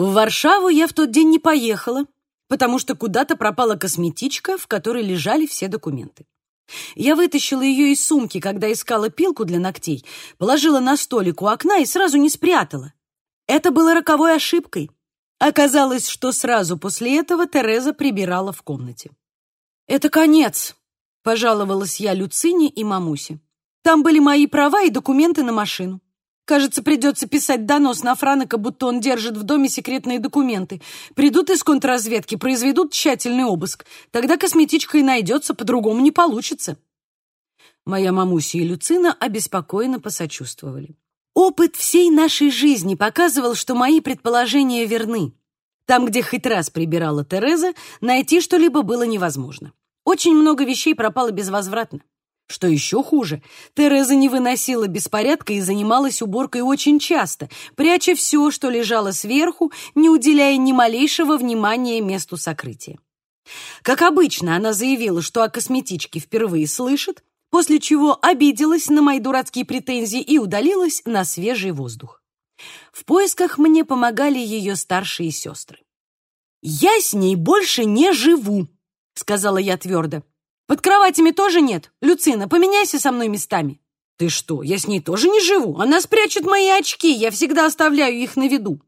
В Варшаву я в тот день не поехала, потому что куда-то пропала косметичка, в которой лежали все документы. Я вытащила ее из сумки, когда искала пилку для ногтей, положила на столик у окна и сразу не спрятала. Это было роковой ошибкой. Оказалось, что сразу после этого Тереза прибирала в комнате. «Это конец», — пожаловалась я Люцине и мамусе. «Там были мои права и документы на машину. Кажется, придется писать донос на Франока, будто он держит в доме секретные документы. Придут из контрразведки, произведут тщательный обыск. Тогда косметичка и найдется, по-другому не получится. Моя мамуся и Люцина обеспокоенно посочувствовали. Опыт всей нашей жизни показывал, что мои предположения верны. Там, где хоть раз прибирала Тереза, найти что-либо было невозможно. Очень много вещей пропало безвозвратно. Что еще хуже, Тереза не выносила беспорядка и занималась уборкой очень часто, пряча все, что лежало сверху, не уделяя ни малейшего внимания месту сокрытия. Как обычно, она заявила, что о косметичке впервые слышит, после чего обиделась на мои дурацкие претензии и удалилась на свежий воздух. В поисках мне помогали ее старшие сестры. «Я с ней больше не живу», — сказала я твердо. Под кроватями тоже нет? Люцина, поменяйся со мной местами. Ты что, я с ней тоже не живу. Она спрячет мои очки, я всегда оставляю их на виду.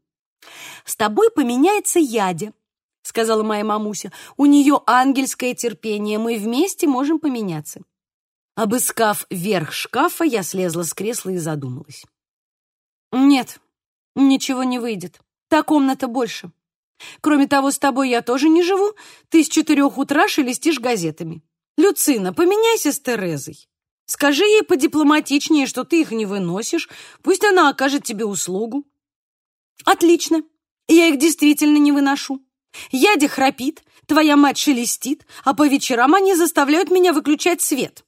С тобой поменяется Ядя, сказала моя мамуся. У нее ангельское терпение, мы вместе можем поменяться. Обыскав верх шкафа, я слезла с кресла и задумалась. Нет, ничего не выйдет. Та комната больше. Кроме того, с тобой я тоже не живу. Ты с четырех утра шелестишь газетами. Люцина, поменяйся с Терезой. Скажи ей подипломатичнее, что ты их не выносишь. Пусть она окажет тебе услугу. Отлично. Я их действительно не выношу. Ядя храпит, твоя мать шелестит, а по вечерам они заставляют меня выключать свет.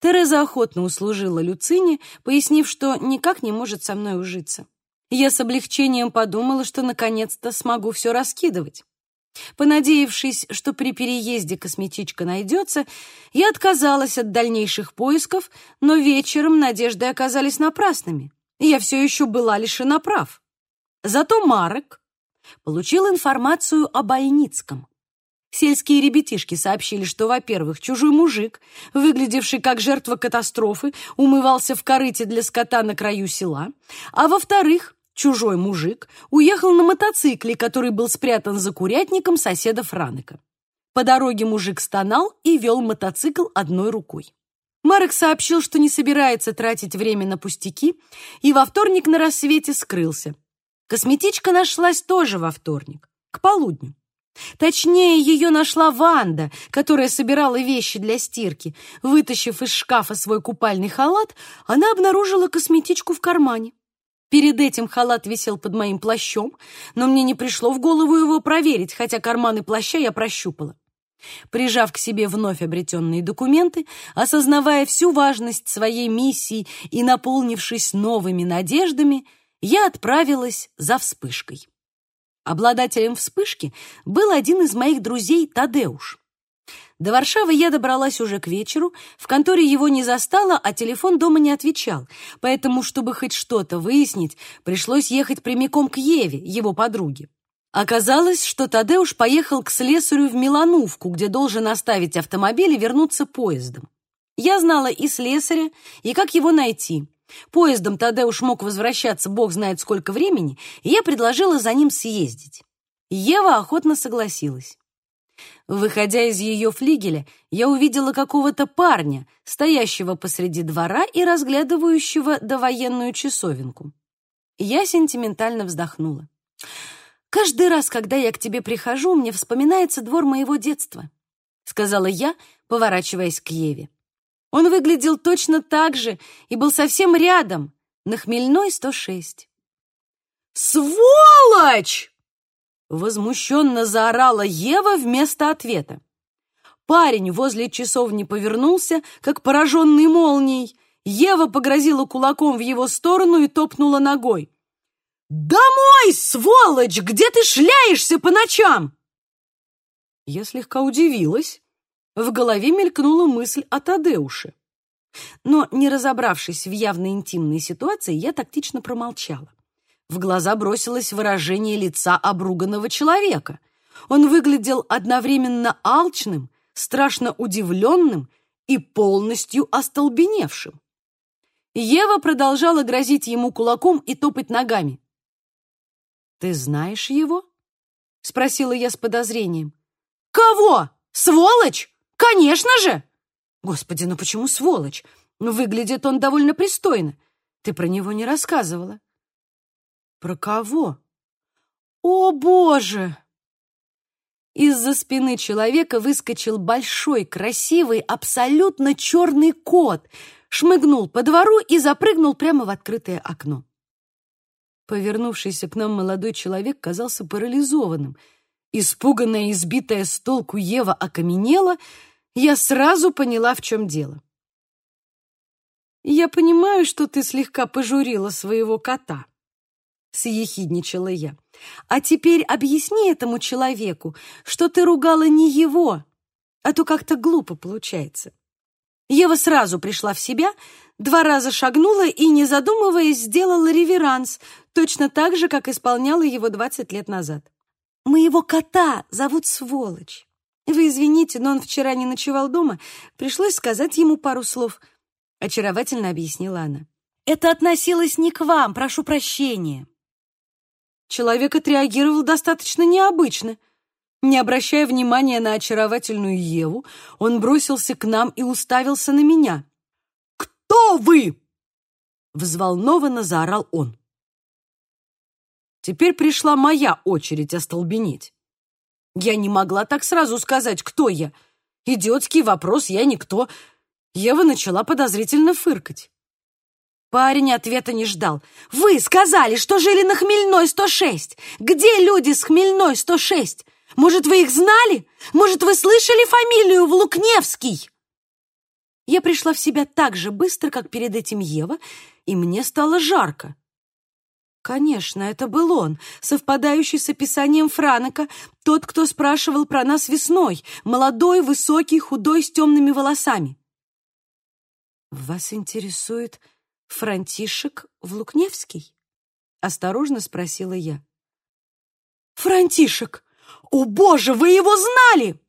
Тереза охотно услужила Люцине, пояснив, что никак не может со мной ужиться. Я с облегчением подумала, что наконец-то смогу все раскидывать. Понадеявшись, что при переезде косметичка найдется, я отказалась от дальнейших поисков, но вечером надежды оказались напрасными. Я все еще была лишена прав. Зато Марек получил информацию о Больницком. Сельские ребятишки сообщили, что, во-первых, чужой мужик, выглядевший как жертва катастрофы, умывался в корыте для скота на краю села, а во-вторых, Чужой мужик уехал на мотоцикле, который был спрятан за курятником соседа Франыка. По дороге мужик стонал и вел мотоцикл одной рукой. Марек сообщил, что не собирается тратить время на пустяки, и во вторник на рассвете скрылся. Косметичка нашлась тоже во вторник, к полудню. Точнее, ее нашла Ванда, которая собирала вещи для стирки. Вытащив из шкафа свой купальный халат, она обнаружила косметичку в кармане. Перед этим халат висел под моим плащом, но мне не пришло в голову его проверить, хотя карманы плаща я прощупала. Прижав к себе вновь обретенные документы, осознавая всю важность своей миссии и наполнившись новыми надеждами, я отправилась за вспышкой. Обладателем вспышки был один из моих друзей Тадеуш. До Варшавы я добралась уже к вечеру, в конторе его не застала, а телефон дома не отвечал, поэтому, чтобы хоть что-то выяснить, пришлось ехать прямиком к Еве, его подруге. Оказалось, что Тадеуш поехал к слесарю в Милановку, где должен оставить автомобиль и вернуться поездом. Я знала и слесаря, и как его найти. Поездом Тадеуш мог возвращаться бог знает сколько времени, и я предложила за ним съездить. Ева охотно согласилась. Выходя из ее флигеля, я увидела какого-то парня, стоящего посреди двора и разглядывающего довоенную часовенку. Я сентиментально вздохнула. «Каждый раз, когда я к тебе прихожу, мне вспоминается двор моего детства», сказала я, поворачиваясь к Еве. Он выглядел точно так же и был совсем рядом, на Хмельной 106. «Сволочь!» Возмущенно заорала Ева вместо ответа. Парень возле часовни повернулся, как пораженный молнией. Ева погрозила кулаком в его сторону и топнула ногой. «Домой, сволочь! Где ты шляешься по ночам?» Я слегка удивилась. В голове мелькнула мысль о Тадеуше. Но, не разобравшись в явно интимной ситуации, я тактично промолчала. В глаза бросилось выражение лица обруганного человека. Он выглядел одновременно алчным, страшно удивленным и полностью остолбеневшим. Ева продолжала грозить ему кулаком и топать ногами. «Ты знаешь его?» — спросила я с подозрением. «Кого? Сволочь? Конечно же!» «Господи, ну почему сволочь? Выглядит он довольно пристойно. Ты про него не рассказывала». «Про кого?» «О, Боже!» Из-за спины человека выскочил большой, красивый, абсолютно черный кот, шмыгнул по двору и запрыгнул прямо в открытое окно. Повернувшийся к нам молодой человек казался парализованным. Испуганная и сбитая с толку Ева окаменела, я сразу поняла, в чем дело. «Я понимаю, что ты слегка пожурила своего кота», — съехидничала я. А теперь объясни этому человеку, что ты ругала не его, а то как-то глупо получается. Ева сразу пришла в себя, два раза шагнула и, не задумываясь, сделала реверанс, точно так же, как исполняла его 20 лет назад. «Моего кота зовут Сволочь. Вы извините, но он вчера не ночевал дома. Пришлось сказать ему пару слов», — очаровательно объяснила она. «Это относилось не к вам, прошу прощения». Человек отреагировал достаточно необычно. Не обращая внимания на очаровательную Еву, он бросился к нам и уставился на меня. «Кто вы?» — взволнованно заорал он. Теперь пришла моя очередь остолбенеть. Я не могла так сразу сказать, кто я. Идиотский вопрос, я никто. Ева начала подозрительно фыркать. Парень ответа не ждал. «Вы сказали, что жили на Хмельной 106! Где люди с Хмельной 106? Может, вы их знали? Может, вы слышали фамилию Влукневский?» Я пришла в себя так же быстро, как перед этим Ева, и мне стало жарко. Конечно, это был он, совпадающий с описанием Франока, тот, кто спрашивал про нас весной, молодой, высокий, худой, с темными волосами. «Вас интересует Франтишек Влукневский? Осторожно спросила я. Франтишек! О, боже, вы его знали!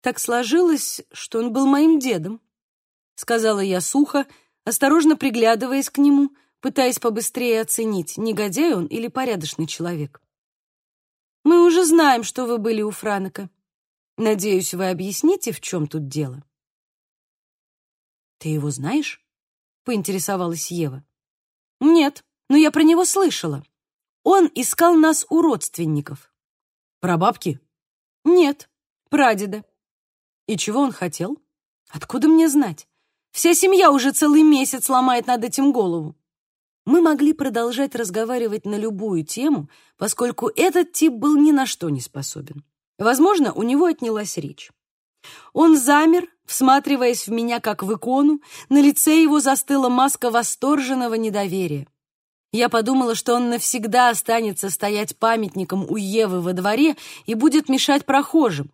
Так сложилось, что он был моим дедом, сказала я сухо, осторожно приглядываясь к нему, пытаясь побыстрее оценить, негодяй он или порядочный человек. Мы уже знаем, что вы были у Франока. Надеюсь, вы объясните, в чем тут дело. Ты его знаешь? Поинтересовалась Ева. Нет, но я про него слышала. Он искал нас у родственников. Про бабки? Нет, прадеда. И чего он хотел? Откуда мне знать? Вся семья уже целый месяц ломает над этим голову. Мы могли продолжать разговаривать на любую тему, поскольку этот тип был ни на что не способен. Возможно, у него отнялась речь. Он замер, всматриваясь в меня как в икону, на лице его застыла маска восторженного недоверия. Я подумала, что он навсегда останется стоять памятником у Евы во дворе и будет мешать прохожим.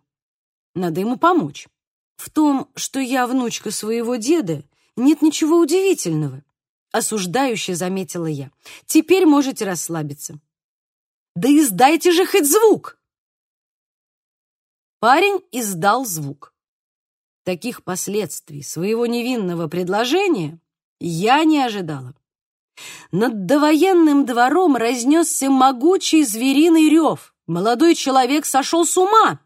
Надо ему помочь. В том, что я внучка своего деда, нет ничего удивительного. Осуждающе заметила я. Теперь можете расслабиться. Да издайте же хоть звук! Парень издал звук. Таких последствий своего невинного предложения я не ожидала. Над довоенным двором разнесся могучий звериный рев. Молодой человек сошел с ума.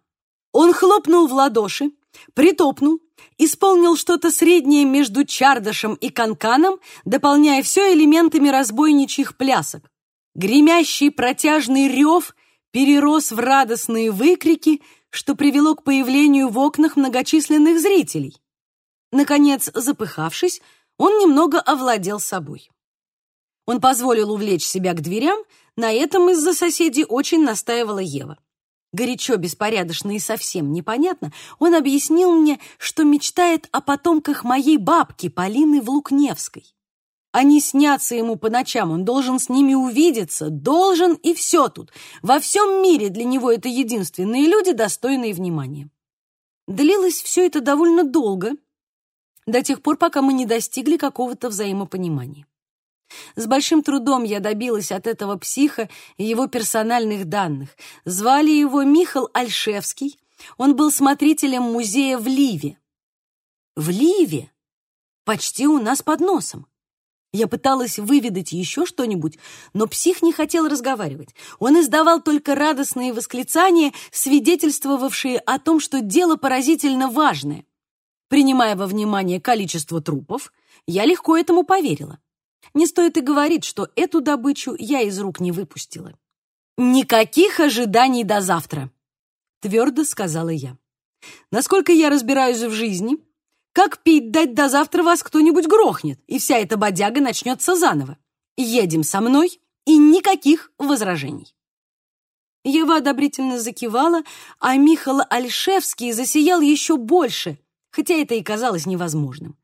Он хлопнул в ладоши, притопнул, исполнил что-то среднее между чардашем и канканом, дополняя все элементами разбойничьих плясок. Гремящий протяжный рев перерос в радостные выкрики, что привело к появлению в окнах многочисленных зрителей. Наконец, запыхавшись, он немного овладел собой. Он позволил увлечь себя к дверям, на этом из-за соседей очень настаивала Ева. Горячо, беспорядочно и совсем непонятно, он объяснил мне, что мечтает о потомках моей бабки Полины Влукневской. Они снятся ему по ночам, он должен с ними увидеться, должен и все тут. Во всем мире для него это единственные люди, достойные внимания. Длилось все это довольно долго, до тех пор, пока мы не достигли какого-то взаимопонимания. С большим трудом я добилась от этого психа его персональных данных. Звали его Михал Альшевский. Он был смотрителем музея в Ливе. В Ливе? Почти у нас под носом. Я пыталась выведать еще что-нибудь, но псих не хотел разговаривать. Он издавал только радостные восклицания, свидетельствовавшие о том, что дело поразительно важное. Принимая во внимание количество трупов, я легко этому поверила. Не стоит и говорить, что эту добычу я из рук не выпустила. «Никаких ожиданий до завтра», — твердо сказала я. «Насколько я разбираюсь в жизни, как пить дать до завтра вас кто-нибудь грохнет, и вся эта бодяга начнется заново. Едем со мной, и никаких возражений. Ева одобрительно закивала, а Михаил Альшевский засиял еще больше, хотя это и казалось невозможным.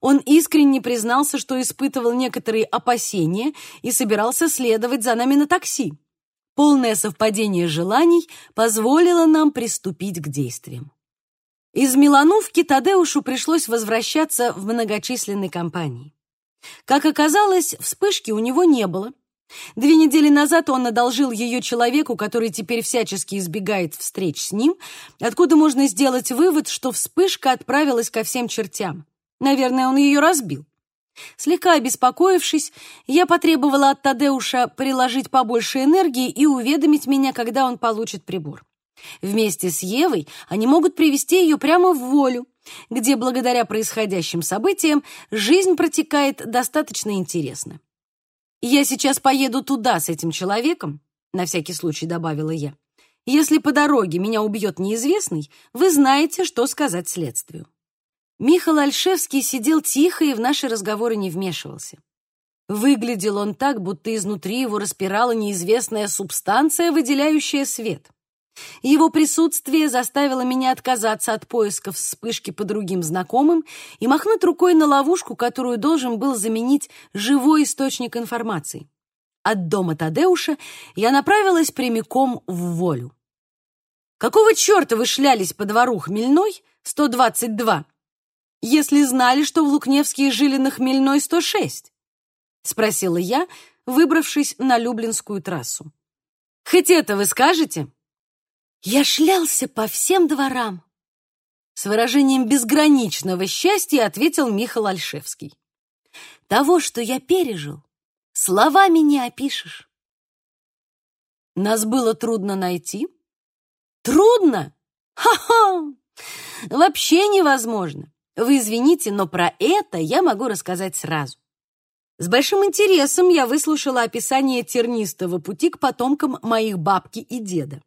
Он искренне признался, что испытывал некоторые опасения и собирался следовать за нами на такси. Полное совпадение желаний позволило нам приступить к действиям. Из Милановки Тадеушу пришлось возвращаться в многочисленной компании. Как оказалось, вспышки у него не было. Две недели назад он одолжил ее человеку, который теперь всячески избегает встреч с ним, откуда можно сделать вывод, что вспышка отправилась ко всем чертям. Наверное, он ее разбил. Слегка обеспокоившись, я потребовала от Тадеуша приложить побольше энергии и уведомить меня, когда он получит прибор. Вместе с Евой они могут привести ее прямо в волю, где благодаря происходящим событиям жизнь протекает достаточно интересно. «Я сейчас поеду туда с этим человеком», — на всякий случай добавила я. «Если по дороге меня убьет неизвестный, вы знаете, что сказать следствию». Михаил Альшевский сидел тихо и в наши разговоры не вмешивался. Выглядел он так, будто изнутри его распирала неизвестная субстанция, выделяющая свет. Его присутствие заставило меня отказаться от поисков вспышки по другим знакомым и махнуть рукой на ловушку, которую должен был заменить живой источник информации. От дома Тадеуша я направилась прямиком в волю. «Какого черта вы шлялись по двору Хмельной, 122, если знали, что в Лукневске жили на Хмельной 106?» — спросила я, выбравшись на Люблинскую трассу. «Хоть это вы скажете?» Я шлялся по всем дворам. С выражением безграничного счастья ответил Михаил Альшевский. Того, что я пережил, словами не опишешь. Нас было трудно найти? Трудно? Ха-ха! Вообще невозможно. Вы извините, но про это я могу рассказать сразу. С большим интересом я выслушала описание тернистого пути к потомкам моих бабки и деда.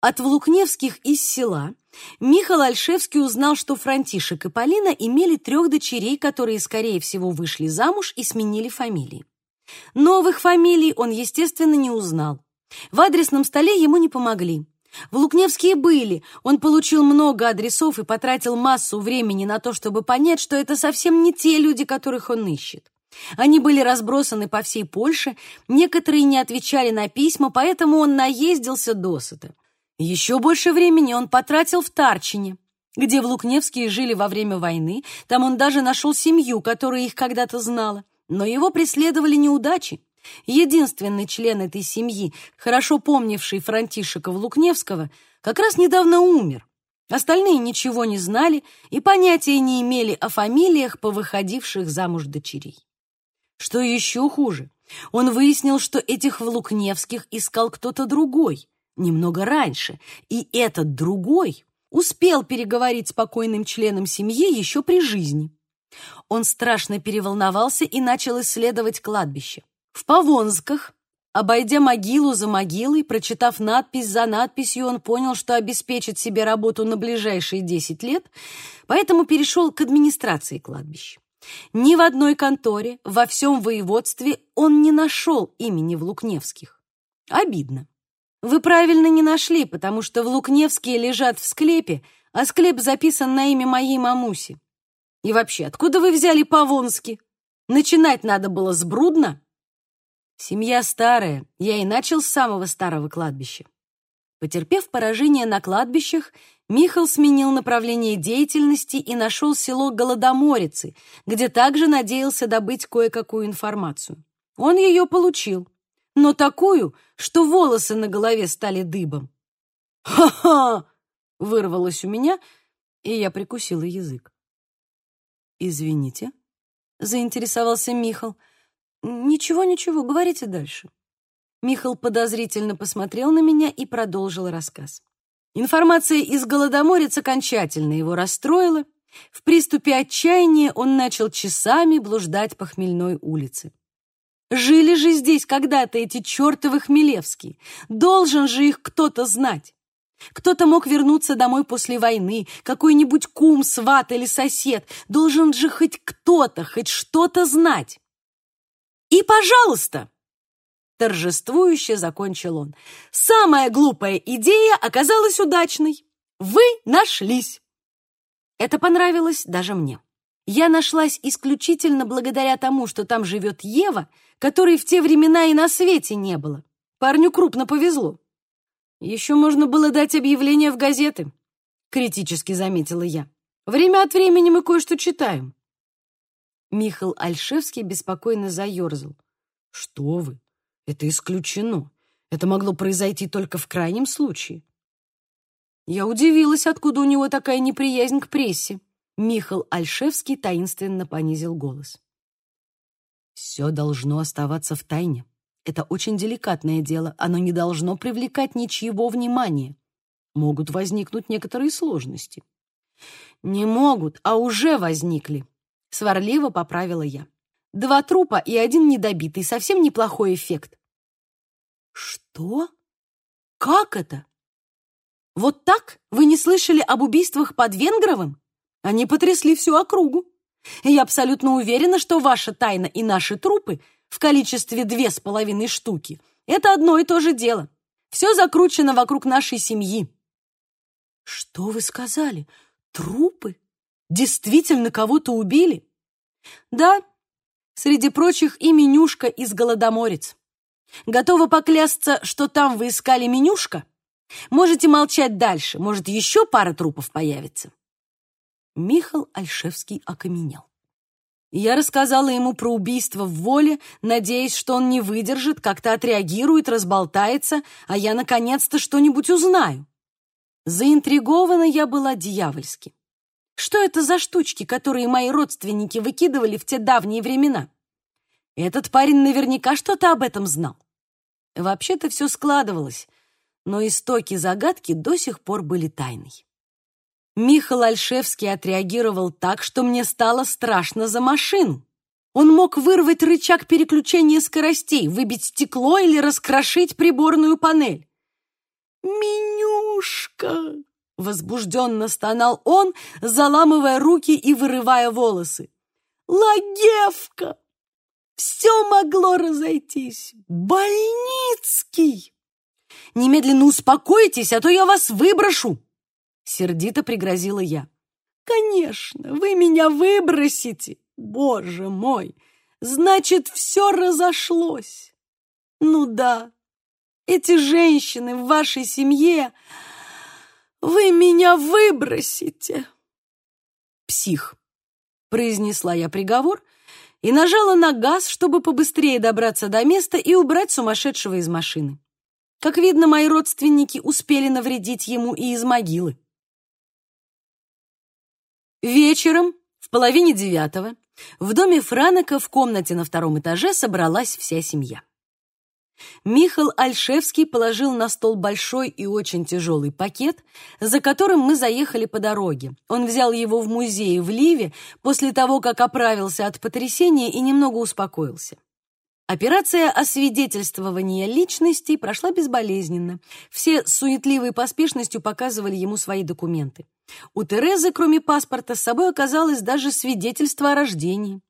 От Влукневских из села Михаил Альшевский узнал, что Франтишек и Полина имели трех дочерей, которые, скорее всего, вышли замуж и сменили фамилии. Новых фамилий он, естественно, не узнал. В адресном столе ему не помогли. В Лукневские были, он получил много адресов и потратил массу времени на то, чтобы понять, что это совсем не те люди, которых он ищет. Они были разбросаны по всей Польше, некоторые не отвечали на письма, поэтому он наездился досыта. Еще больше времени он потратил в Тарчине, где в Лукневские жили во время войны. Там он даже нашел семью, которая их когда-то знала. Но его преследовали неудачи. Единственный член этой семьи, хорошо помнивший Франтишека Лукневского, как раз недавно умер. Остальные ничего не знали и понятия не имели о фамилиях повыходивших замуж дочерей. Что еще хуже, он выяснил, что этих Влукневских искал кто-то другой, немного раньше, и этот другой успел переговорить с покойным членом семьи еще при жизни. Он страшно переволновался и начал исследовать кладбище. В Повонсках, обойдя могилу за могилой, прочитав надпись за надписью, он понял, что обеспечит себе работу на ближайшие 10 лет, поэтому перешел к администрации кладбища. Ни в одной конторе, во всем воеводстве он не нашел имени Влукневских. Обидно. Вы правильно не нашли, потому что в Лукневске лежат в склепе, а склеп записан на имя моей мамуси. И вообще, откуда вы взяли Павонски? Начинать надо было с Брудна. Семья старая, я и начал с самого старого кладбища. Потерпев поражение на кладбищах, Михал сменил направление деятельности и нашел село Голодоморицы, где также надеялся добыть кое-какую информацию. Он ее получил, но такую, что волосы на голове стали дыбом. «Ха-ха!» — вырвалось у меня, и я прикусила язык. «Извините», — заинтересовался Михал. «Ничего, ничего, говорите дальше». Михал подозрительно посмотрел на меня и продолжил рассказ. Информация из Голодоморец окончательно его расстроила. В приступе отчаяния он начал часами блуждать по Хмельной улице. Жили же здесь когда-то эти чертовы Хмелевские. Должен же их кто-то знать. Кто-то мог вернуться домой после войны, какой-нибудь кум, сват или сосед. Должен же хоть кто-то, хоть что-то знать. И, пожалуйста, торжествующе закончил он, самая глупая идея оказалась удачной. Вы нашлись. Это понравилось даже мне. Я нашлась исключительно благодаря тому, что там живет Ева, которой в те времена и на свете не было. Парню крупно повезло. Еще можно было дать объявление в газеты, критически заметила я. Время от времени мы кое-что читаем. Михаил Альшевский беспокойно заерзал. Что вы? Это исключено. Это могло произойти только в крайнем случае. Я удивилась, откуда у него такая неприязнь к прессе. Михаил Альшевский таинственно понизил голос. Все должно оставаться в тайне. Это очень деликатное дело, оно не должно привлекать ничьего внимания. Могут возникнуть некоторые сложности. Не могут, а уже возникли. Сварливо поправила я. Два трупа и один недобитый. Совсем неплохой эффект. Что? Как это? Вот так? Вы не слышали об убийствах под Венгровым? Они потрясли всю округу. Я абсолютно уверена, что ваша тайна и наши трупы — в количестве две с половиной штуки. Это одно и то же дело. Все закручено вокруг нашей семьи. Что вы сказали? Трупы? Действительно кого-то убили? Да, среди прочих и менюшка из Голодоморец. Готова поклясться, что там вы искали менюшка? Можете молчать дальше, может, еще пара трупов появится. Михал Альшевский окаменел. Я рассказала ему про убийство в воле, надеясь, что он не выдержит, как-то отреагирует, разболтается, а я наконец-то что-нибудь узнаю. Заинтригована я была дьявольски. Что это за штучки, которые мои родственники выкидывали в те давние времена? Этот парень наверняка что-то об этом знал. Вообще-то все складывалось, но истоки загадки до сих пор были тайной. Михаил Альшевский отреагировал так, что мне стало страшно за машину. Он мог вырвать рычаг переключения скоростей, выбить стекло или раскрошить приборную панель. «Менюшка!» — возбужденно стонал он, заламывая руки и вырывая волосы. «Лагевка! Все могло разойтись! Больницкий!» «Немедленно успокойтесь, а то я вас выброшу!» Сердито пригрозила я. «Конечно, вы меня выбросите! Боже мой! Значит, все разошлось! Ну да, эти женщины в вашей семье, вы меня выбросите!» «Псих!» — произнесла я приговор и нажала на газ, чтобы побыстрее добраться до места и убрать сумасшедшего из машины. Как видно, мои родственники успели навредить ему и из могилы. Вечером, в половине девятого, в доме Франека в комнате на втором этаже собралась вся семья. Михаил Альшевский положил на стол большой и очень тяжелый пакет, за которым мы заехали по дороге. Он взял его в музее в Ливе после того, как оправился от потрясения и немного успокоился. Операция освидетельствования личности прошла безболезненно. Все с суетливой поспешностью показывали ему свои документы. У Терезы, кроме паспорта, с собой оказалось даже свидетельство о рождении.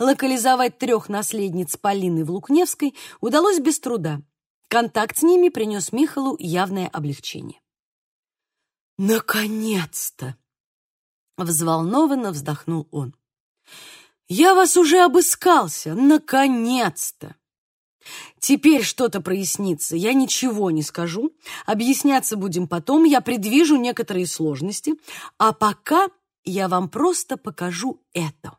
Локализовать трех наследниц Полины в Лукневской удалось без труда. Контакт с ними принес Михалу явное облегчение. «Наконец-то!» — взволнованно вздохнул он. «Я вас уже обыскался! Наконец-то!» Теперь что-то прояснится. Я ничего не скажу. Объясняться будем потом. Я предвижу некоторые сложности. А пока я вам просто покажу это.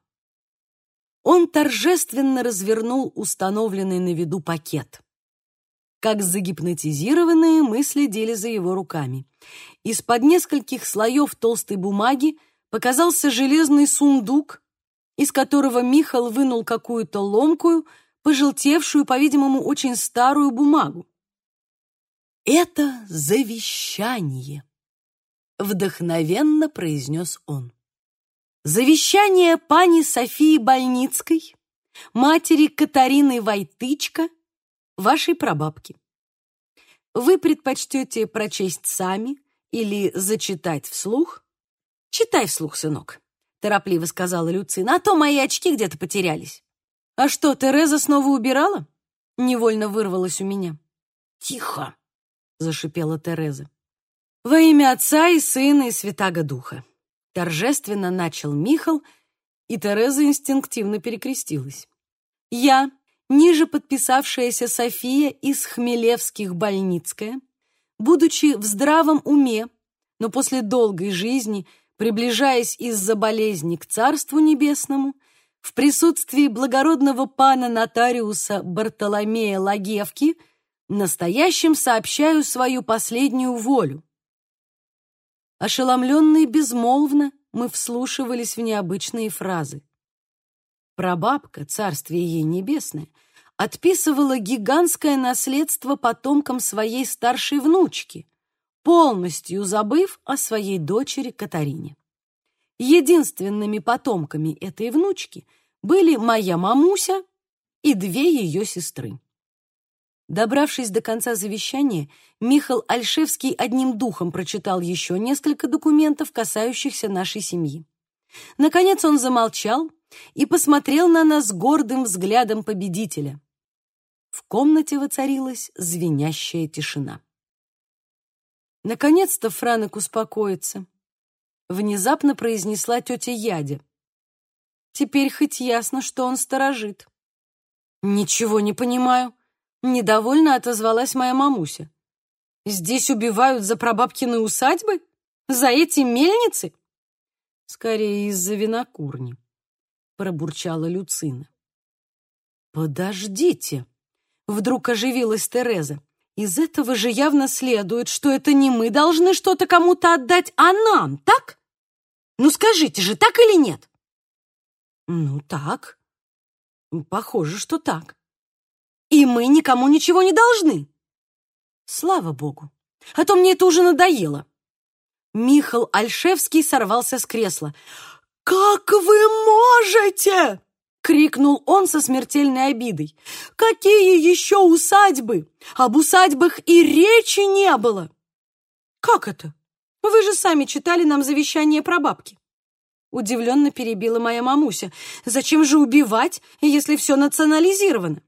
он торжественно развернул установленный на виду пакет. Как загипнотизированные, мы следили за его руками. Из-под нескольких слоев толстой бумаги показался железный сундук, из которого Михал вынул какую-то ломкую, пожелтевшую, по-видимому, очень старую бумагу. «Это завещание», — вдохновенно произнес он. «Завещание пани Софии Больницкой, матери Катарины Войтычка, вашей прабабки. Вы предпочтете прочесть сами или зачитать вслух? Читай вслух, сынок, торопливо сказала Люцина, а то мои очки где-то потерялись. А что, Тереза снова убирала? Невольно вырвалось у меня. Тихо, зашипела Тереза. Во имя Отца и Сына и Святаго Духа. Торжественно начал Михал, и Тереза инстинктивно перекрестилась. Я, ниже подписавшаяся София из Хмелевских Больницкая, будучи в здравом уме, но после долгой жизни, приближаясь из-за болезни к Царству Небесному, в присутствии благородного пана нотариуса Бартоломея Лагевки, настоящим сообщаю свою последнюю волю. Ошеломленные безмолвно, мы вслушивались в необычные фразы. Прабабка, царствие ей небесное, отписывала гигантское наследство потомкам своей старшей внучки, полностью забыв о своей дочери Катарине. Единственными потомками этой внучки были моя мамуся и две ее сестры. Добравшись до конца завещания, Михал Альшевский одним духом прочитал еще несколько документов, касающихся нашей семьи. Наконец он замолчал и посмотрел на нас гордым взглядом победителя. В комнате воцарилась звенящая тишина. Наконец-то Франек успокоится, внезапно произнесла тетя Ядя. Теперь хоть ясно, что он сторожит. Ничего не понимаю, недовольно отозвалась моя мамуся. Здесь убивают за прабабкины усадьбы? За эти мельницы? Скорее из-за винокурни, пробурчала Люцина. Подождите, вдруг оживилась Тереза. Из этого же явно следует, что это не мы должны что-то кому-то отдать, а нам, так? Ну скажите же, так или нет? Ну, так. Похоже, что так. И мы никому ничего не должны. Слава богу. А то мне это уже надоело. Михал Альшевский сорвался с кресла. «Как вы можете?» — крикнул он со смертельной обидой. «Какие еще усадьбы? Об усадьбах и речи не было!» «Как это? Вы же сами читали нам завещание про бабки!» Удивленно перебила моя мамуся. «Зачем же убивать, если все национализировано?»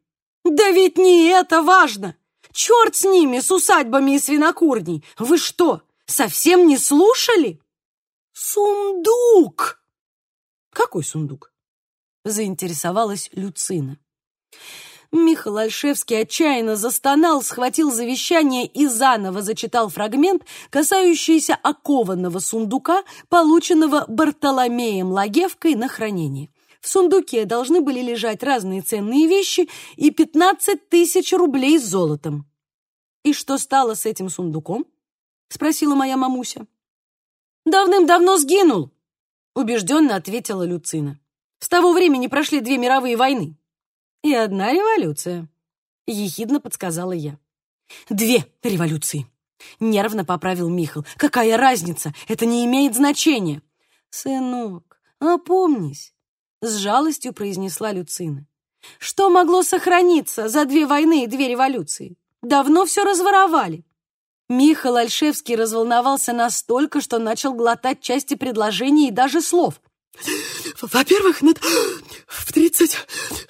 «Да ведь не это важно! Черт с ними, с усадьбами и свинокурней! Вы что, совсем не слушали? Сундук! Какой сундук? Заинтересовалась Люцина. Михаил Альшевский отчаянно застонал, схватил завещание и заново зачитал фрагмент, касающийся окованного сундука, полученного Бартоломеем Лагевкой на хранение. В сундуке должны были лежать разные ценные вещи и 15 тысяч рублей с золотом. «И что стало с этим сундуком?» — спросила моя мамуся. «Давным-давно сгинул», — убежденно ответила Люцина. «С того времени прошли две мировые войны». «И одна революция», — ехидно подсказала я. «Две революции», — нервно поправил Михал. «Какая разница? Это не имеет значения». «Сынок, опомнись», — с жалостью произнесла Люцина. «Что могло сохраниться за две войны и две революции? Давно все разворовали. Михаил Альшевский разволновался настолько, что начал глотать части предложений и даже слов. «Во-первых, в тридцать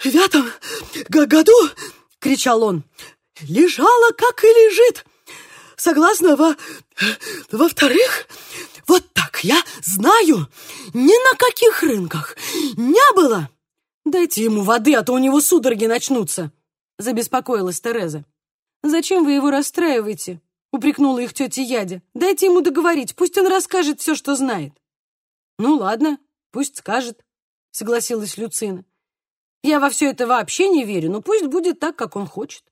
девятом году, — кричал он, — лежала, как и лежит. Согласно во... Во-вторых, вот так я знаю, ни на каких рынках не было. Дайте ему воды, а то у него судороги начнутся, — забеспокоилась Тереза. «Зачем вы его расстраиваете?» — упрекнула их тетя Ядя. «Дайте ему договорить, пусть он расскажет все, что знает». «Ну ладно, пусть скажет», — согласилась Люцина. Я во все это вообще не верю, но пусть будет так, как он хочет.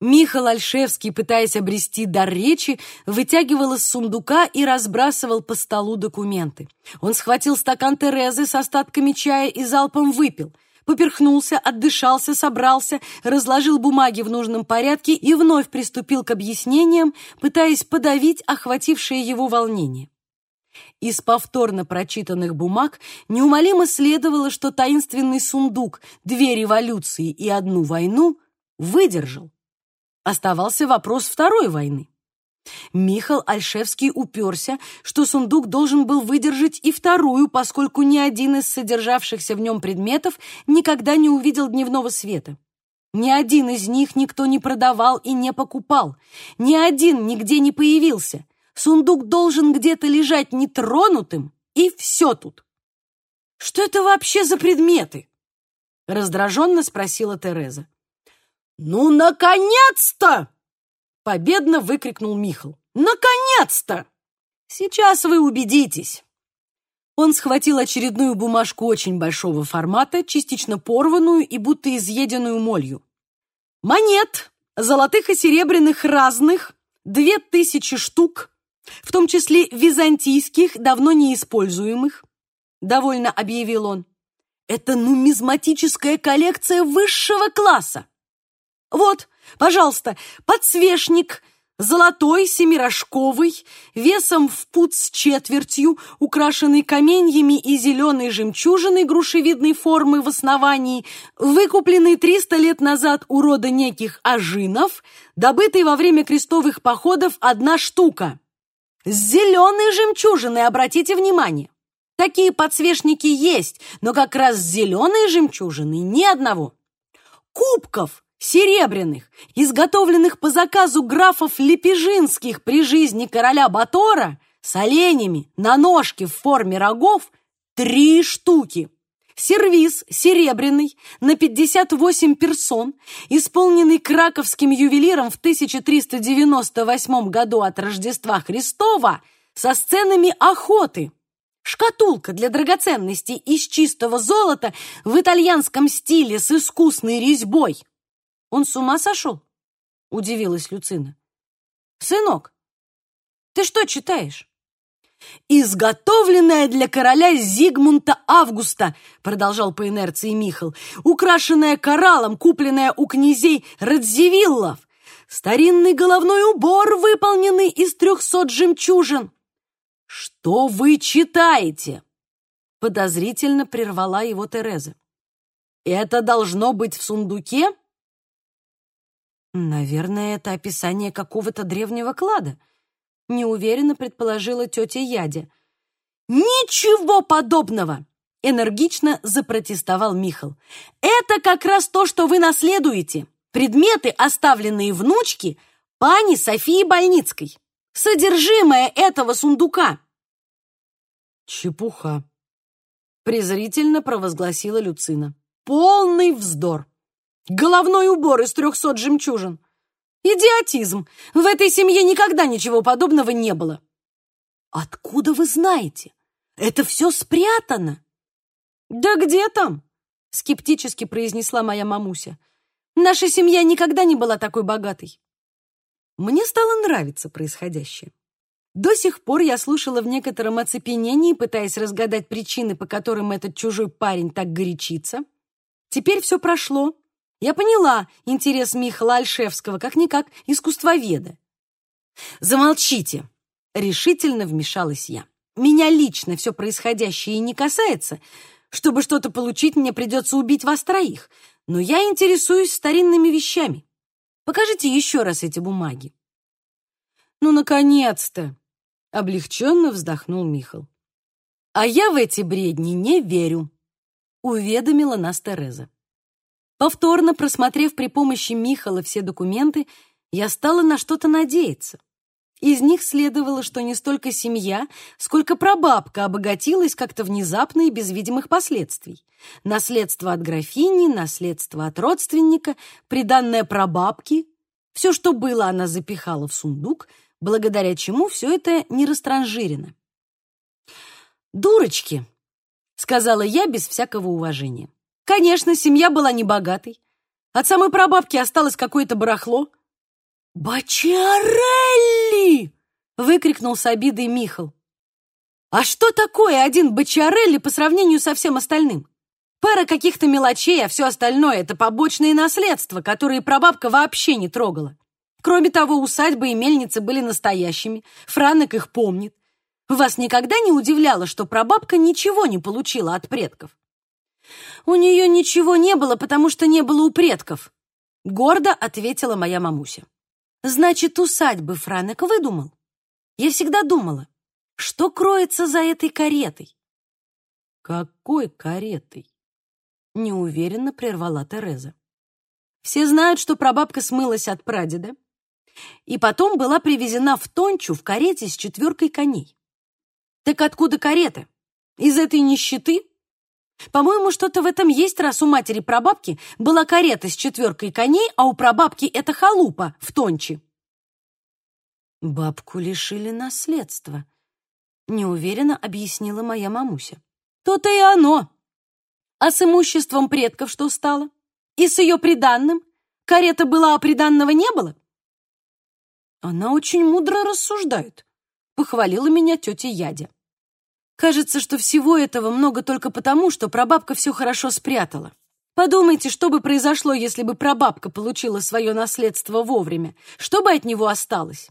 Михаил Альшевский, пытаясь обрести дар речи, вытягивал из сундука и разбрасывал по столу документы. Он схватил стакан Терезы с остатками чая и залпом выпил. Поперхнулся, отдышался, собрался, разложил бумаги в нужном порядке и вновь приступил к объяснениям, пытаясь подавить охватившее его волнение. Из повторно прочитанных бумаг неумолимо следовало, что таинственный сундук «Две революции и одну войну» выдержал. Оставался вопрос второй войны. Михал Альшевский уперся, что сундук должен был выдержать и вторую, поскольку ни один из содержавшихся в нем предметов никогда не увидел дневного света. Ни один из них никто не продавал и не покупал. Ни один нигде не появился. Сундук должен где-то лежать нетронутым, и все тут. «Что это вообще за предметы?» — раздраженно спросила Тереза. «Ну, наконец-то!» — победно выкрикнул Михал. «Наконец-то! Сейчас вы убедитесь!» Он схватил очередную бумажку очень большого формата, частично порванную и будто изъеденную молью. «Монет, золотых и серебряных разных, две тысячи штук, в том числе византийских, давно неиспользуемых», — довольно объявил он. «Это нумизматическая коллекция высшего класса!» Вот, пожалуйста, подсвечник золотой семирожковый, весом в пуд с четвертью, украшенный каменьями и зеленой жемчужиной грушевидной формы в основании, выкупленный 300 лет назад у рода неких ажинов, добытый во время крестовых походов одна штука. С зеленой жемчужиной, обратите внимание. Такие подсвечники есть, но как раз с зеленой жемчужиной ни одного. Кубков серебряных, изготовленных по заказу графов Лепежинских при жизни короля Батора, с оленями на ножке в форме рогов, три штуки. Сервиз серебряный на 58 персон, исполненный краковским ювелиром в 1398 году от Рождества Христова со сценами охоты. Шкатулка для драгоценностей из чистого золота в итальянском стиле с искусной резьбой. Он с ума сошел? Удивилась Люцина. Сынок, ты что читаешь? «Изготовленная для короля Зигмунта Августа», продолжал по инерции Михал, «украшенная кораллом, купленная у князей Радзивиллов, старинный головной убор, выполненный из трехсот жемчужин». «Что вы читаете?» Подозрительно прервала его Тереза. «Это должно быть в сундуке?» Наверное, это описание какого-то древнего клада, неуверенно предположила тетя Ядя. Ничего подобного! Энергично запротестовал Михал. Это как раз то, что вы наследуете. Предметы, оставленные внучке пани Софии Больницкой. Содержимое этого сундука. Чепуха. Презрительно провозгласила Люцина. Полный вздор. Головной убор из трехсот жемчужин. Идиотизм! В этой семье никогда ничего подобного не было. Откуда вы знаете? Это все спрятано. Да где там? Скептически произнесла моя мамуся. Наша семья никогда не была такой богатой. Мне стало нравиться происходящее. До сих пор я слушала в некотором оцепенении, пытаясь разгадать причины, по которым этот чужой парень так горячится. Теперь все прошло, я поняла интерес Михаила Альшевского, как-никак искусствоведа. «Замолчите!» — решительно вмешалась я. «Меня лично все происходящее не касается. Чтобы что-то получить, мне придется убить вас троих. Но я интересуюсь старинными вещами. Покажите еще раз эти бумаги». «Ну, наконец-то!» — облегченно вздохнул Михал. «А я в эти бредни не верю», — уведомила нас Тереза. Повторно просмотрев при помощи Михала все документы, я стала на что-то надеяться. Из них следовало, что не столько семья, сколько прабабка обогатилась как-то внезапно и без видимых последствий. Наследство от графини, наследство от родственника, приданное прабабке. Все, что было, она запихала в сундук, благодаря чему все это не растранжирено. «Дурочки!» — сказала я без всякого уважения. Конечно, семья была небогатой. От самой прабабки осталось какое-то барахло. «Бачарелли!» — выкрикнул с обидой Михал. «А что такое один Бачарелли по сравнению со всем остальным? Пара каких-то мелочей, а все остальное — это побочные наследства, которые прабабка вообще не трогала. Кроме того, усадьбы и мельницы были настоящими, Франек их помнит. Вас никогда не удивляло, что прабабка ничего не получила от предков? У нее ничего не было, потому что не было у предков, гордо ответила моя мамуся. Значит, усадьбы Франек выдумал? Я всегда думала, что кроется за этой каретой. Какой каретой? Неуверенно прервала Тереза. Все знают, что прабабка смылась от прадеда и потом была привезена в Тончу в карете с четверкой коней. Так откуда карета? Из этой нищеты? По-моему, что-то в этом есть, раз у матери прабабки была карета с четверкой коней, а у прабабки это халупа в Тонче. Бабку лишили наследства, неуверенно объяснила моя мамуся. То-то и оно. А с имуществом предков что стало? И с ее приданным? Карета была, а приданного не было? Она очень мудро рассуждает, похвалила меня тетя Ядя. Кажется, что всего этого много только потому, что прабабка все хорошо спрятала. Подумайте, что бы произошло, если бы прабабка получила свое наследство вовремя. Что бы от него осталось?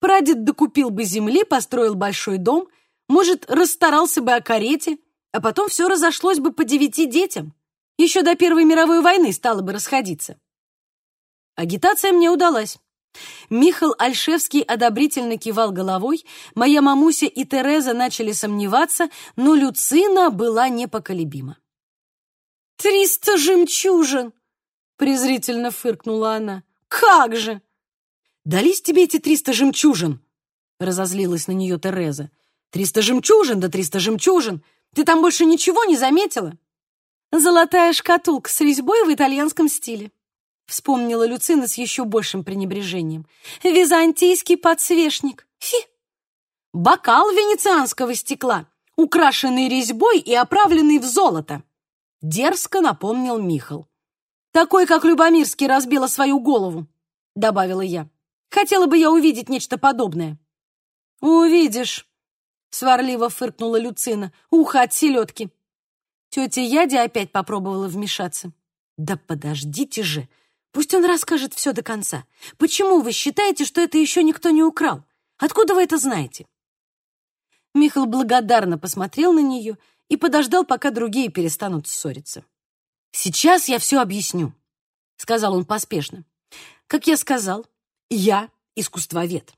Прадед докупил бы земли, построил большой дом, может, расстарался бы о карете, а потом все разошлось бы по девяти детям. Еще до Первой мировой войны стало бы расходиться. Агитация мне удалась. Михал Альшевский одобрительно кивал головой, моя мамуся и Тереза начали сомневаться, но Люцина была непоколебима. «Триста жемчужин!» — презрительно фыркнула она. «Как же!» «Дались тебе эти триста жемчужин?» — разозлилась на нее Тереза. «Триста жемчужин, да триста жемчужин! Ты там больше ничего не заметила?» «Золотая шкатулка с резьбой в итальянском стиле», Вспомнила Люцина с еще большим пренебрежением. «Византийский подсвечник! Фи! Бокал венецианского стекла, украшенный резьбой и оправленный в золото!» Дерзко напомнил Михал. «Такой, как Любомирский разбила свою голову», — добавила я. «Хотела бы я увидеть нечто подобное». «Увидишь», — сварливо фыркнула Люцина. «Ухо от селедки». Тетя Ядя опять попробовала вмешаться. «Да подождите же!» Пусть он расскажет все до конца. Почему вы считаете, что это еще никто не украл? Откуда вы это знаете?» Михаил благодарно посмотрел на нее и подождал, пока другие перестанут ссориться. «Сейчас я все объясню», — сказал он поспешно. «Как я сказал, я искусствовед.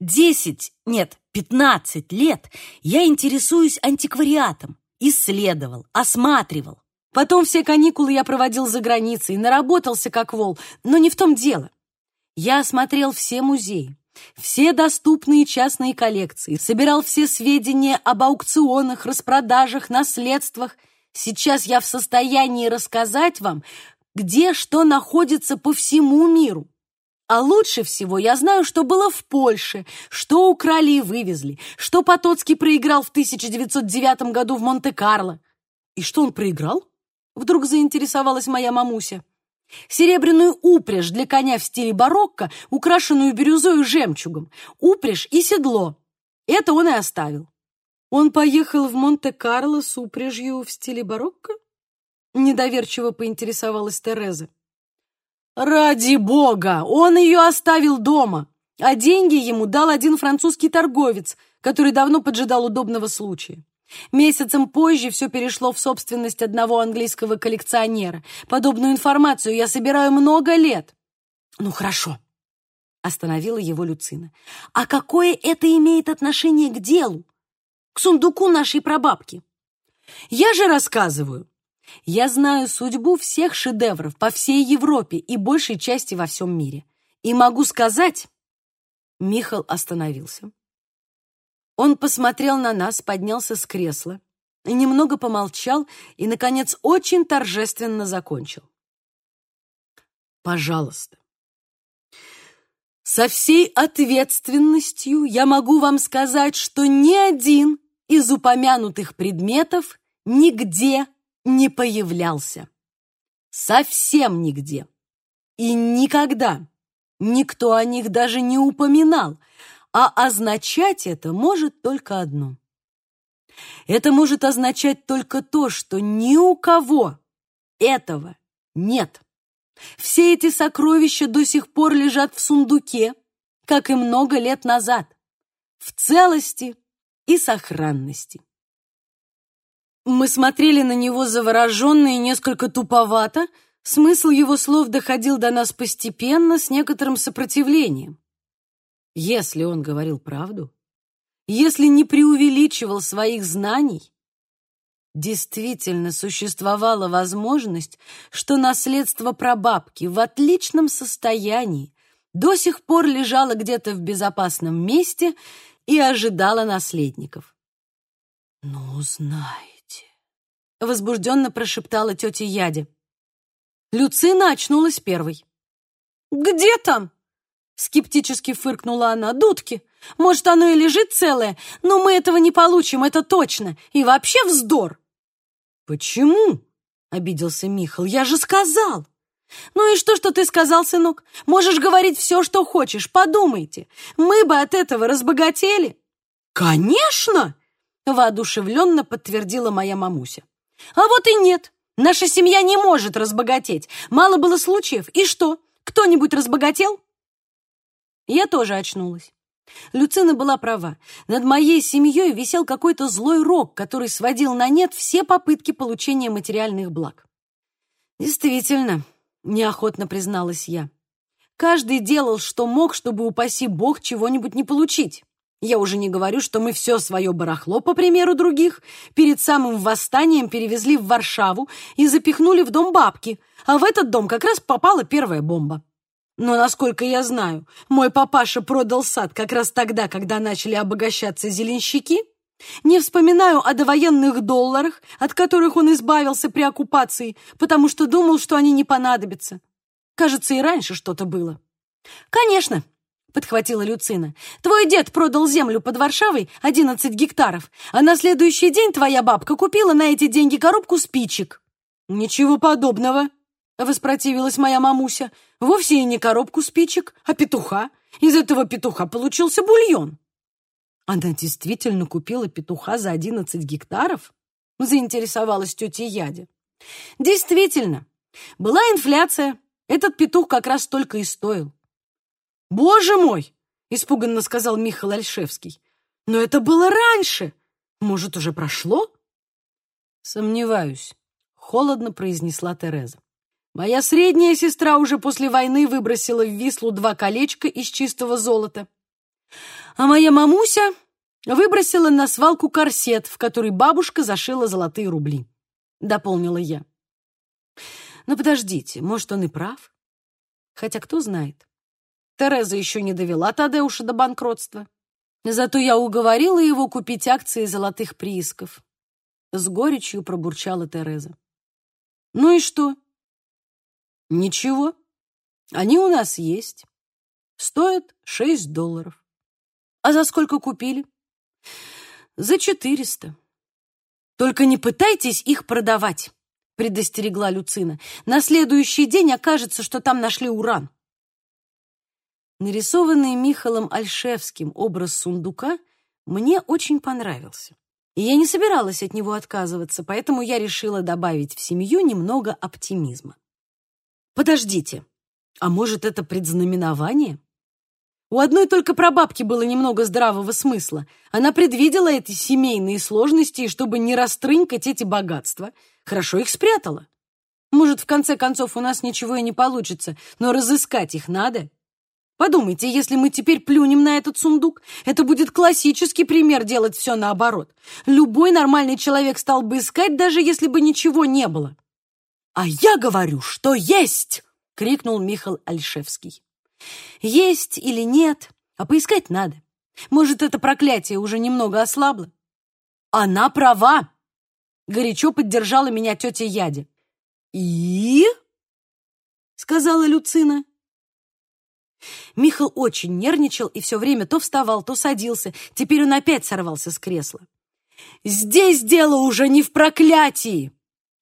Десять, нет, пятнадцать лет я интересуюсь антиквариатом, исследовал, осматривал, Потом все каникулы я проводил за границей, наработался как вол, но не в том дело. Я осмотрел все музеи, все доступные частные коллекции, собирал все сведения об аукционах, распродажах, наследствах. Сейчас я в состоянии рассказать вам, где что находится по всему миру. А лучше всего я знаю, что было в Польше, что украли и вывезли, что Потоцкий проиграл в 1909 году в Монте-Карло. И что он проиграл? Вдруг заинтересовалась моя мамуся. Серебряную упряжь для коня в стиле барокко, украшенную бирюзой и жемчугом. Упряжь и седло. Это он и оставил. Он поехал в Монте-Карло с упряжью в стиле барокко? Недоверчиво поинтересовалась Тереза. Ради бога! Он ее оставил дома, а деньги ему дал один французский торговец, который давно поджидал удобного случая. Месяцем позже все перешло в собственность одного английского коллекционера. Подобную информацию я собираю много лет. Ну, хорошо, остановила его Люцина. А какое это имеет отношение к делу? К сундуку нашей прабабки? Я же рассказываю. Я знаю судьбу всех шедевров по всей Европе и большей части во всем мире. И могу сказать... Михал остановился. Он посмотрел на нас, поднялся с кресла, немного помолчал и, наконец, очень торжественно закончил. «Пожалуйста, со всей ответственностью я могу вам сказать, что ни один из упомянутых предметов нигде не появлялся. Совсем нигде. И никогда никто о них даже не упоминал, а означать это может только одно. Это может означать только то, что ни у кого этого нет. Все эти сокровища до сих пор лежат в сундуке, как и много лет назад, в целости и сохранности. Мы смотрели на него завороженно и несколько туповато, смысл его слов доходил до нас постепенно, с некоторым сопротивлением. Если он говорил правду, если не преувеличивал своих знаний, действительно существовала возможность, что наследство прабабки в отличном состоянии до сих пор лежало где-то в безопасном месте и ожидало наследников. «Ну, знай», возбужденно прошептала тетя Яде. Люцина очнулась первой. «Где там?» Скептически фыркнула она. «Дудки. Может, оно и лежит целое, но мы этого не получим, это точно. И вообще вздор!» «Почему?» — обиделся Михал. «Я же сказал!» «Ну и что, что ты сказал, сынок? Можешь говорить все, что хочешь. Подумайте, мы бы от этого разбогатели». «Конечно!» — воодушевленно подтвердила моя мамуся. А вот и нет. Наша семья не может разбогатеть. Мало было случаев. И что? Кто-нибудь разбогател? Я тоже очнулась. Люцина была права. Над моей семьей висел какой-то злой рок, который сводил на нет все попытки получения материальных благ. Действительно, неохотно призналась я. Каждый делал, что мог, чтобы, упаси бог, чего-нибудь не получить. Я уже не говорю, что мы все свое барахло, по примеру других, перед самым восстанием перевезли в Варшаву и запихнули в дом бабки, а в этот дом как раз попала первая бомба. Но, насколько я знаю, мой папаша продал сад как раз тогда, когда начали обогащаться зеленщики. Не вспоминаю о довоенных долларах, от которых он избавился при оккупации, потому что думал, что они не понадобятся. Кажется, и раньше что-то было. Конечно, — подхватила Люцина. «Твой дед продал землю под Варшавой, одиннадцать гектаров, а на следующий день твоя бабка купила на эти деньги коробку спичек». «Ничего подобного», — воспротивилась моя мамуся. «Вовсе и не коробку спичек, а петуха. Из этого петуха получился бульон». «Она действительно купила петуха за одиннадцать гектаров?» — заинтересовалась тетя Ядя. «Действительно. Была инфляция. Этот петух как раз только и стоил. «Боже мой!» — испуганно сказал Михаил Альшевский. «Но это было раньше! Может, уже прошло?» «Сомневаюсь», — холодно произнесла Тереза. «Моя средняя сестра уже после войны выбросила в Вислу два колечка из чистого золота. А моя мамуся выбросила на свалку корсет, в который бабушка зашила золотые рубли», — дополнила я. «Но подождите, может, он и прав? Хотя кто знает. Тереза еще не довела Тадеуша до банкротства. Зато я уговорила его купить акции золотых приисков. С горечью пробурчала Тереза. Ну и что? Ничего. Они у нас есть. Стоят шесть долларов. А за сколько купили? За четыреста. Только не пытайтесь их продавать, предостерегла Люцина. На следующий день окажется, что там нашли уран. Нарисованный Михалом Альшевским образ сундука мне очень понравился. И я не собиралась от него отказываться, поэтому я решила добавить в семью немного оптимизма. Подождите, а может, это предзнаменование? У одной только прабабки было немного здравого смысла. Она предвидела эти семейные сложности, и чтобы не растрынкать эти богатства, хорошо их спрятала. Может, в конце концов у нас ничего и не получится, но разыскать их надо. Подумайте, если мы теперь плюнем на этот сундук, это будет классический пример делать все наоборот. Любой нормальный человек стал бы искать, даже если бы ничего не было. «А я говорю, что есть!» — крикнул Михаил Альшевский. «Есть или нет, а поискать надо. Может, это проклятие уже немного ослабло?» «Она права!» — горячо поддержала меня тетя Яде. «И?» — сказала Люцина. Михал очень нервничал и все время то вставал, то садился. Теперь он опять сорвался с кресла. «Здесь дело уже не в проклятии!»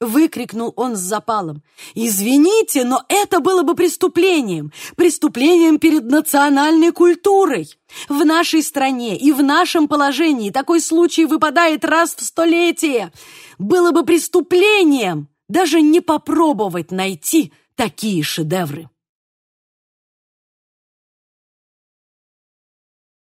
Выкрикнул он с запалом. «Извините, но это было бы преступлением! Преступлением перед национальной культурой! В нашей стране и в нашем положении такой случай выпадает раз в столетие! Было бы преступлением даже не попробовать найти такие шедевры!»